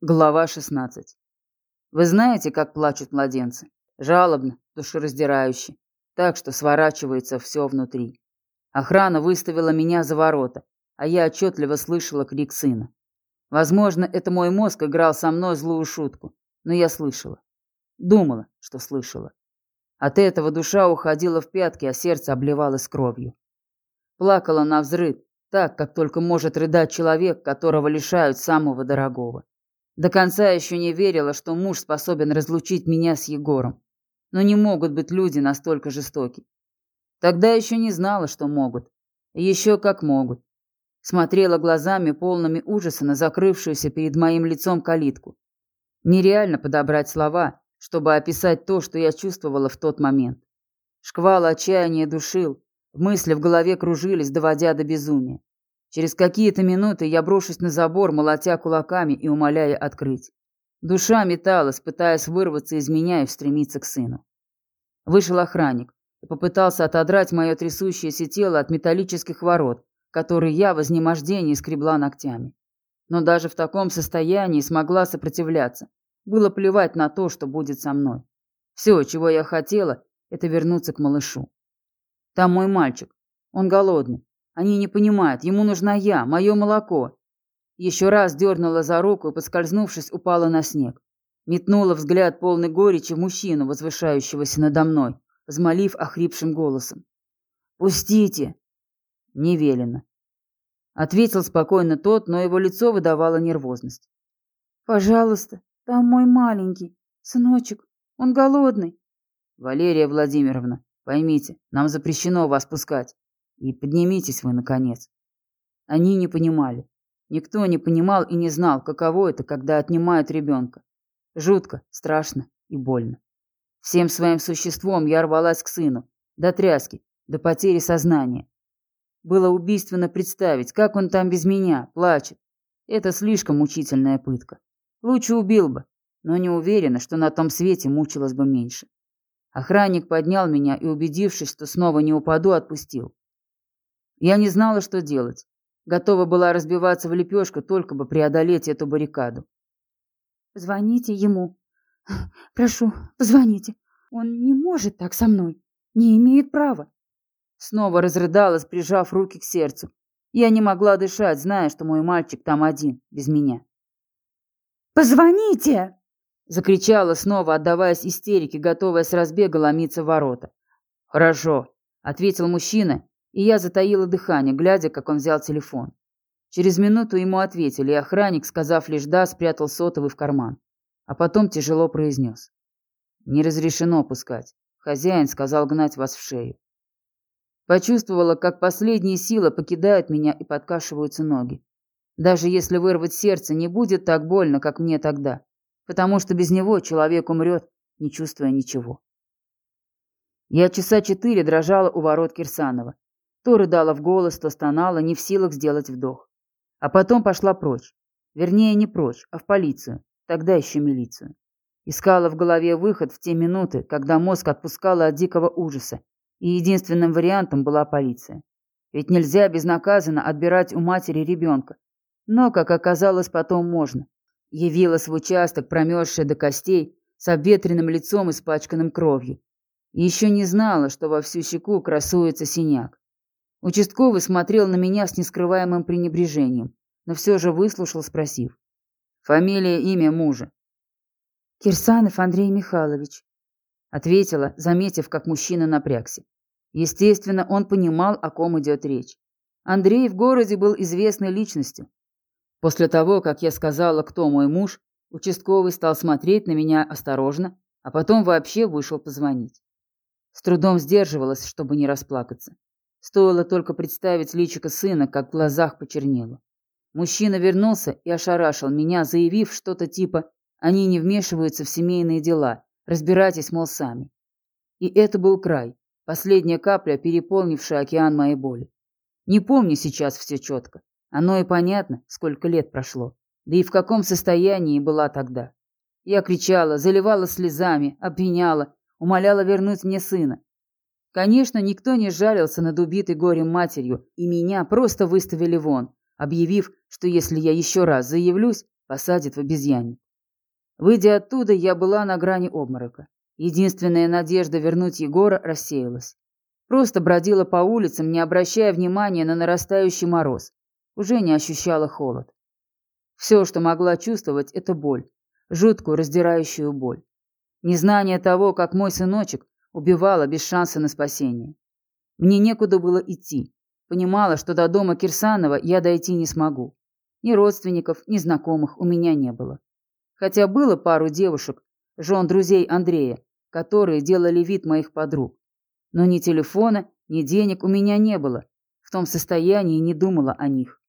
Глава 16. Вы знаете, как плачут младенцы? Жалобно, душераздирающе, так что сворачивается все внутри. Охрана выставила меня за ворота, а я отчетливо слышала крик сына. Возможно, это мой мозг играл со мной злую шутку, но я слышала. Думала, что слышала. От этого душа уходила в пятки, а сердце обливалось кровью. Плакала на взрыв, так, как только может рыдать человек, которого лишают самого дорогого. До конца еще не верила, что муж способен разлучить меня с Егором. Но не могут быть люди настолько жестоки. Тогда еще не знала, что могут. еще как могут. Смотрела глазами, полными ужаса, на закрывшуюся перед моим лицом калитку. Нереально подобрать слова, чтобы описать то, что я чувствовала в тот момент. Шквал отчаяния душил, мысли в голове кружились, доводя до безумия. Через какие-то минуты я брошусь на забор, молотя кулаками и умоляя открыть. Душа металась, пытаясь вырваться из меня и стремиться к сыну. Вышел охранник и попытался отодрать мое трясущееся тело от металлических ворот, которые я в изнемождении скребла ногтями. Но даже в таком состоянии смогла сопротивляться. Было плевать на то, что будет со мной. Все, чего я хотела, это вернуться к малышу. Там мой мальчик. Он голодный. Они не понимают, ему нужна я, мое молоко. Еще раз дернула за руку и, поскользнувшись, упала на снег. Метнула взгляд полный горечи в мужчину, возвышающегося надо мной, взмолив охрипшим голосом. «Пустите!» «Не велено». Ответил спокойно тот, но его лицо выдавало нервозность. «Пожалуйста, там мой маленький, сыночек, он голодный». «Валерия Владимировна, поймите, нам запрещено вас пускать. И поднимитесь вы, наконец. Они не понимали. Никто не понимал и не знал, каково это, когда отнимают ребенка. Жутко, страшно и больно. Всем своим существом я рвалась к сыну, до тряски, до потери сознания. Было убийственно представить, как он там без меня, плачет. Это слишком мучительная пытка. Лучше убил бы, но не уверена, что на том свете мучилась бы меньше. Охранник поднял меня и, убедившись, что снова не упаду, отпустил. Я не знала, что делать. Готова была разбиваться в лепешку, только бы преодолеть эту баррикаду. «Звоните ему. Прошу, позвоните. Он не может так со мной. Не имеет права». Снова разрыдалась, прижав руки к сердцу. Я не могла дышать, зная, что мой мальчик там один, без меня. «Позвоните!» Закричала снова, отдаваясь истерике, готовая с разбега ломиться в ворота. «Хорошо», — ответил мужчина и я затаила дыхание, глядя, как он взял телефон. Через минуту ему ответили, и охранник, сказав лишь «да», спрятал сотовый в карман. А потом тяжело произнес. «Не разрешено пускать. Хозяин сказал гнать вас в шею». Почувствовала, как последние силы покидают меня и подкашиваются ноги. Даже если вырвать сердце, не будет так больно, как мне тогда, потому что без него человек умрет, не чувствуя ничего. Я часа четыре дрожала у ворот Кирсанова. То рыдала в голос, то стонала, не в силах сделать вдох. А потом пошла прочь. Вернее, не прочь, а в полицию. Тогда еще милицию. Искала в голове выход в те минуты, когда мозг отпускала от дикого ужаса, и единственным вариантом была полиция. Ведь нельзя безнаказанно отбирать у матери ребенка. Но, как оказалось, потом можно. Явилась в участок, промерзшая до костей, с обветренным лицом, испачканным кровью. И еще не знала, что во всю щеку красуется синяк. Участковый смотрел на меня с нескрываемым пренебрежением, но все же выслушал, спросив. «Фамилия, имя мужа?» «Кирсанов Андрей Михайлович», — ответила, заметив, как мужчина напрягся. Естественно, он понимал, о ком идет речь. Андрей в городе был известной личностью. После того, как я сказала, кто мой муж, участковый стал смотреть на меня осторожно, а потом вообще вышел позвонить. С трудом сдерживалась, чтобы не расплакаться. Стоило только представить личико сына, как в глазах почернело. Мужчина вернулся и ошарашил меня, заявив что-то типа «они не вмешиваются в семейные дела, разбирайтесь, мол, сами». И это был край, последняя капля, переполнившая океан моей боли. Не помню сейчас все четко. Оно и понятно, сколько лет прошло. Да и в каком состоянии была тогда. Я кричала, заливала слезами, обвиняла, умоляла вернуть мне сына. Конечно, никто не жалился над убитой горем матерью, и меня просто выставили вон, объявив, что если я еще раз заявлюсь, посадит в обезьянник. Выйдя оттуда, я была на грани обморока. Единственная надежда вернуть Егора рассеялась. Просто бродила по улицам, не обращая внимания на нарастающий мороз. Уже не ощущала холод. Все, что могла чувствовать, это боль. Жуткую, раздирающую боль. Незнание того, как мой сыночек убивала без шанса на спасение. Мне некуда было идти. Понимала, что до дома Кирсанова я дойти не смогу. Ни родственников, ни знакомых у меня не было. Хотя было пару девушек, жен друзей Андрея, которые делали вид моих подруг. Но ни телефона, ни денег у меня не было. В том состоянии не думала о них.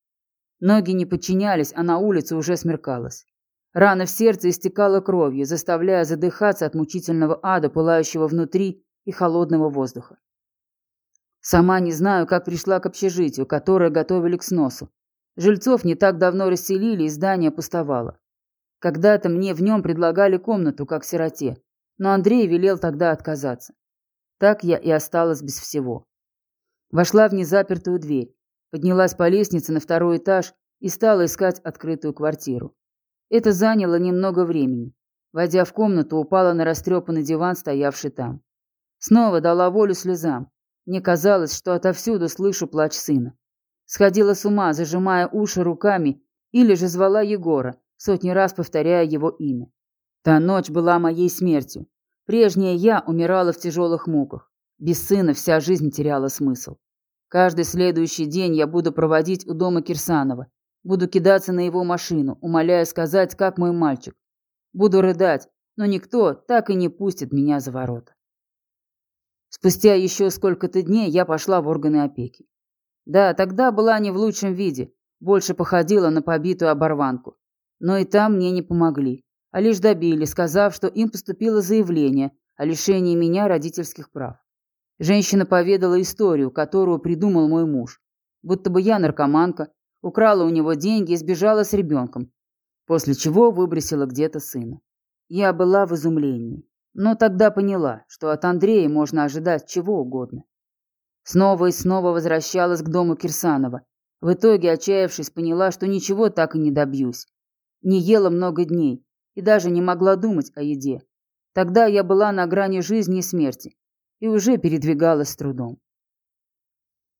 Ноги не подчинялись, а на улице уже смеркалось. Рана в сердце истекала кровью, заставляя задыхаться от мучительного ада, пылающего внутри и холодного воздуха. Сама не знаю, как пришла к общежитию, которое готовили к сносу. Жильцов не так давно расселили, и здание пустовало. Когда-то мне в нем предлагали комнату, как сироте, но Андрей велел тогда отказаться. Так я и осталась без всего. Вошла в незапертую дверь, поднялась по лестнице на второй этаж и стала искать открытую квартиру. Это заняло немного времени. Войдя в комнату, упала на растрепанный диван, стоявший там. Снова дала волю слезам. Мне казалось, что отовсюду слышу плач сына. Сходила с ума, зажимая уши руками, или же звала Егора, сотни раз повторяя его имя. Та ночь была моей смертью. Прежняя я умирала в тяжелых муках. Без сына вся жизнь теряла смысл. Каждый следующий день я буду проводить у дома Кирсанова. Буду кидаться на его машину, умоляя сказать, как мой мальчик. Буду рыдать, но никто так и не пустит меня за ворота. Спустя еще сколько-то дней я пошла в органы опеки. Да, тогда была не в лучшем виде, больше походила на побитую оборванку. Но и там мне не помогли а лишь добили, сказав, что им поступило заявление о лишении меня родительских прав. Женщина поведала историю, которую придумал мой муж. Будто бы я наркоманка, украла у него деньги и сбежала с ребенком, после чего выбросила где-то сына. Я была в изумлении, но тогда поняла, что от Андрея можно ожидать чего угодно. Снова и снова возвращалась к дому Кирсанова. В итоге, отчаявшись, поняла, что ничего так и не добьюсь. Не ела много дней, и даже не могла думать о еде. Тогда я была на грани жизни и смерти и уже передвигалась с трудом.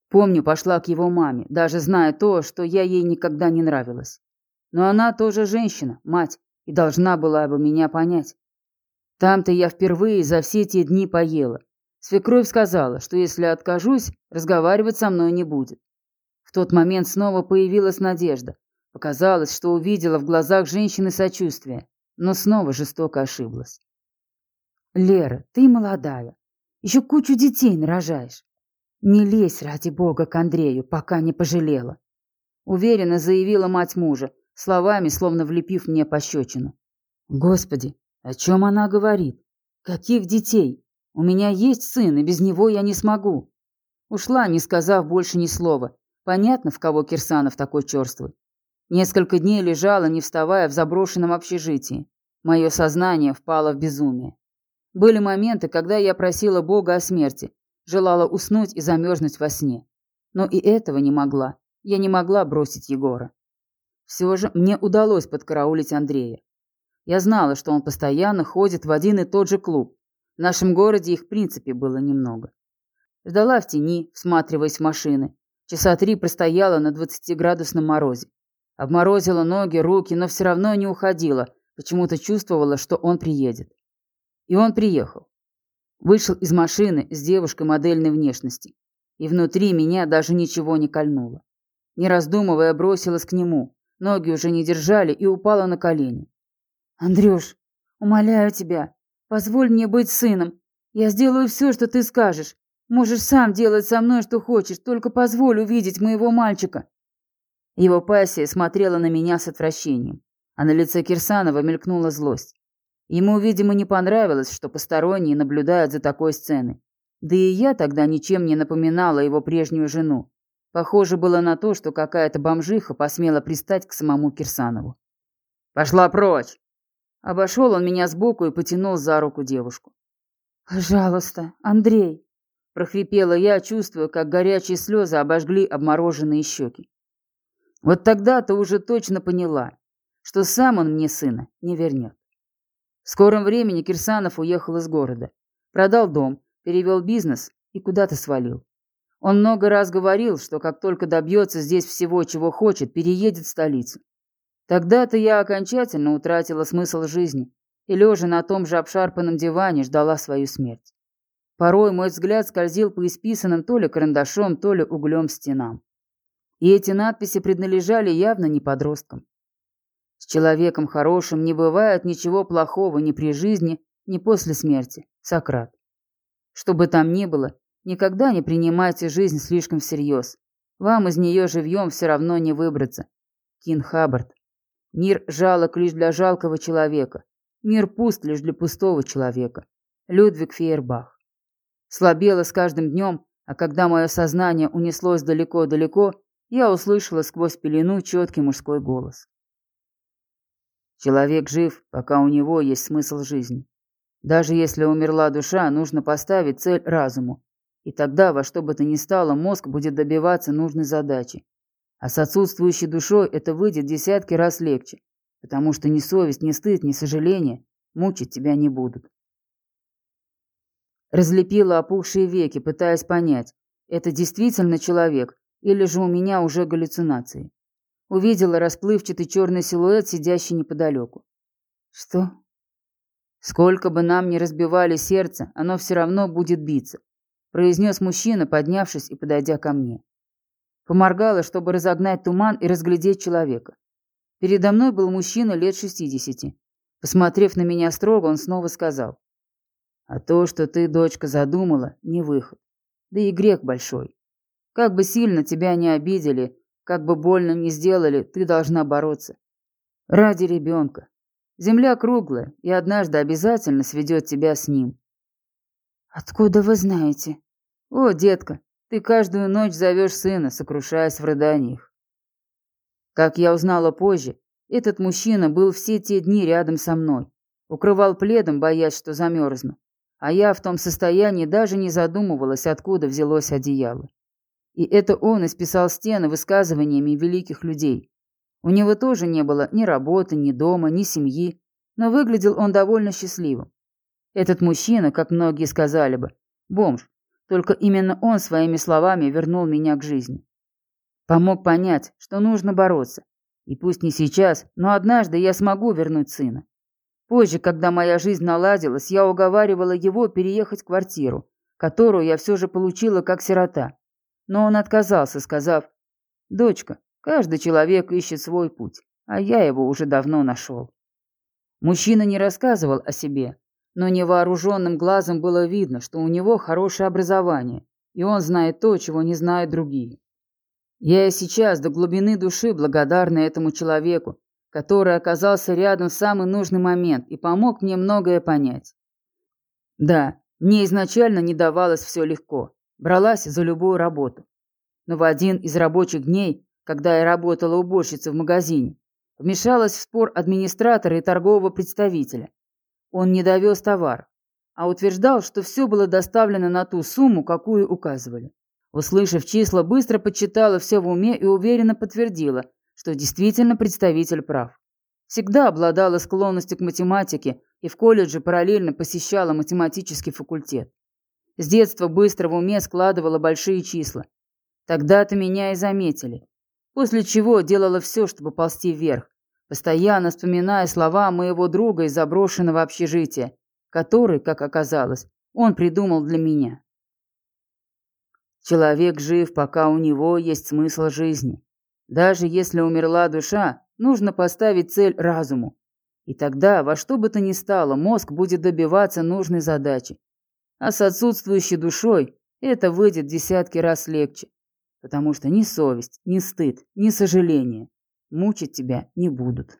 Помню, пошла к его маме, даже зная то, что я ей никогда не нравилась. Но она тоже женщина, мать, и должна была бы меня понять. Там-то я впервые за все те дни поела. Свекровь сказала, что если откажусь, разговаривать со мной не будет. В тот момент снова появилась надежда. Показалось, что увидела в глазах женщины сочувствие но снова жестоко ошиблась. «Лера, ты молодая, еще кучу детей нарожаешь. Не лезь, ради бога, к Андрею, пока не пожалела», уверенно заявила мать мужа, словами словно влепив мне пощечину. «Господи, о чем она говорит? Каких детей? У меня есть сын, и без него я не смогу». Ушла, не сказав больше ни слова. Понятно, в кого Кирсанов такой черствый. Несколько дней лежала, не вставая в заброшенном общежитии. Мое сознание впало в безумие. Были моменты, когда я просила Бога о смерти, желала уснуть и замерзнуть во сне. Но и этого не могла. Я не могла бросить Егора. Все же мне удалось подкараулить Андрея. Я знала, что он постоянно ходит в один и тот же клуб. В нашем городе их в принципе было немного. Ждала в тени, всматриваясь в машины. Часа три простояла на двадцатиградусном морозе. Обморозила ноги, руки, но все равно не уходила. Почему-то чувствовала, что он приедет. И он приехал. Вышел из машины с девушкой модельной внешности. И внутри меня даже ничего не кольнуло. Не раздумывая, бросилась к нему. Ноги уже не держали и упала на колени. «Андрюш, умоляю тебя, позволь мне быть сыном. Я сделаю все, что ты скажешь. Можешь сам делать со мной, что хочешь, только позволь увидеть моего мальчика. Его пассия смотрела на меня с отвращением, а на лице Кирсанова мелькнула злость. Ему, видимо, не понравилось, что посторонние наблюдают за такой сценой. Да и я тогда ничем не напоминала его прежнюю жену. Похоже было на то, что какая-то бомжиха посмела пристать к самому Кирсанову. «Пошла прочь!» Обошел он меня сбоку и потянул за руку девушку. «Пожалуйста, Андрей!» прохрипела я, чувствуя, как горячие слезы обожгли обмороженные щеки. Вот тогда ты уже точно поняла. что сам он мне сына не вернет. В скором времени Кирсанов уехал из города. Продал дом, перевел бизнес и куда-то свалил. Он много раз говорил, что как только добьется здесь всего, чего хочет, переедет в столицу. Тогда-то я окончательно утратила смысл жизни и, лежа на том же обшарпанном диване, ждала свою смерть. Порой мой взгляд скользил по исписанным то ли карандашом, то ли углем стенам. И эти надписи принадлежали явно не подросткам. С человеком хорошим не бывает ничего плохого ни при жизни, ни после смерти. Сократ. Что бы там ни было, никогда не принимайте жизнь слишком всерьез. Вам из нее живьем все равно не выбраться. Кин Хаббард. Мир жалок лишь для жалкого человека. Мир пуст лишь для пустого человека. Людвиг Фейербах слабела с каждым днем, а когда мое сознание унеслось далеко-далеко, я услышала сквозь пелену четкий мужской голос. Человек жив, пока у него есть смысл жизни. Даже если умерла душа, нужно поставить цель разуму. И тогда, во что бы то ни стало, мозг будет добиваться нужной задачи. А с отсутствующей душой это выйдет десятки раз легче, потому что ни совесть, ни стыд, ни сожаление мучить тебя не будут. Разлепила опухшие веки, пытаясь понять, это действительно человек или же у меня уже галлюцинации. Увидела расплывчатый черный силуэт, сидящий неподалеку. Что? Сколько бы нам ни разбивали сердце, оно все равно будет биться, произнес мужчина, поднявшись и подойдя ко мне. Поморгала, чтобы разогнать туман и разглядеть человека. Передо мной был мужчина лет шестидесяти. Посмотрев на меня строго, он снова сказал. А то, что ты, дочка, задумала, не выход. Да и грех большой. Как бы сильно тебя не обидели, как бы больно не сделали, ты должна бороться. Ради ребенка. Земля круглая, и однажды обязательно сведет тебя с ним. Откуда вы знаете? О, детка, ты каждую ночь зовешь сына, сокрушаясь в рыданиях. Как я узнала позже, этот мужчина был все те дни рядом со мной. Укрывал пледом, боясь, что замерзну а я в том состоянии даже не задумывалась, откуда взялось одеяло. И это он исписал стены высказываниями великих людей. У него тоже не было ни работы, ни дома, ни семьи, но выглядел он довольно счастливым. Этот мужчина, как многие сказали бы, бомж, только именно он своими словами вернул меня к жизни. Помог понять, что нужно бороться. И пусть не сейчас, но однажды я смогу вернуть сына. Позже, когда моя жизнь наладилась, я уговаривала его переехать в квартиру, которую я все же получила как сирота. Но он отказался, сказав, «Дочка, каждый человек ищет свой путь, а я его уже давно нашел». Мужчина не рассказывал о себе, но невооруженным глазом было видно, что у него хорошее образование, и он знает то, чего не знают другие. Я и сейчас до глубины души благодарна этому человеку, который оказался рядом в самый нужный момент и помог мне многое понять. Да, мне изначально не давалось все легко, бралась за любую работу. Но в один из рабочих дней, когда я работала уборщицей в магазине, вмешалась в спор администратора и торгового представителя. Он не довез товар, а утверждал, что все было доставлено на ту сумму, какую указывали. Услышав числа, быстро подсчитала все в уме и уверенно подтвердила – что действительно представитель прав. Всегда обладала склонностью к математике и в колледже параллельно посещала математический факультет. С детства быстро в уме складывала большие числа. Тогда-то меня и заметили. После чего делала все, чтобы ползти вверх, постоянно вспоминая слова моего друга из заброшенного общежития, который, как оказалось, он придумал для меня. Человек жив, пока у него есть смысл жизни. Даже если умерла душа, нужно поставить цель разуму. И тогда, во что бы то ни стало, мозг будет добиваться нужной задачи. А с отсутствующей душой это выйдет десятки раз легче. Потому что ни совесть, ни стыд, ни сожаление мучить тебя не будут.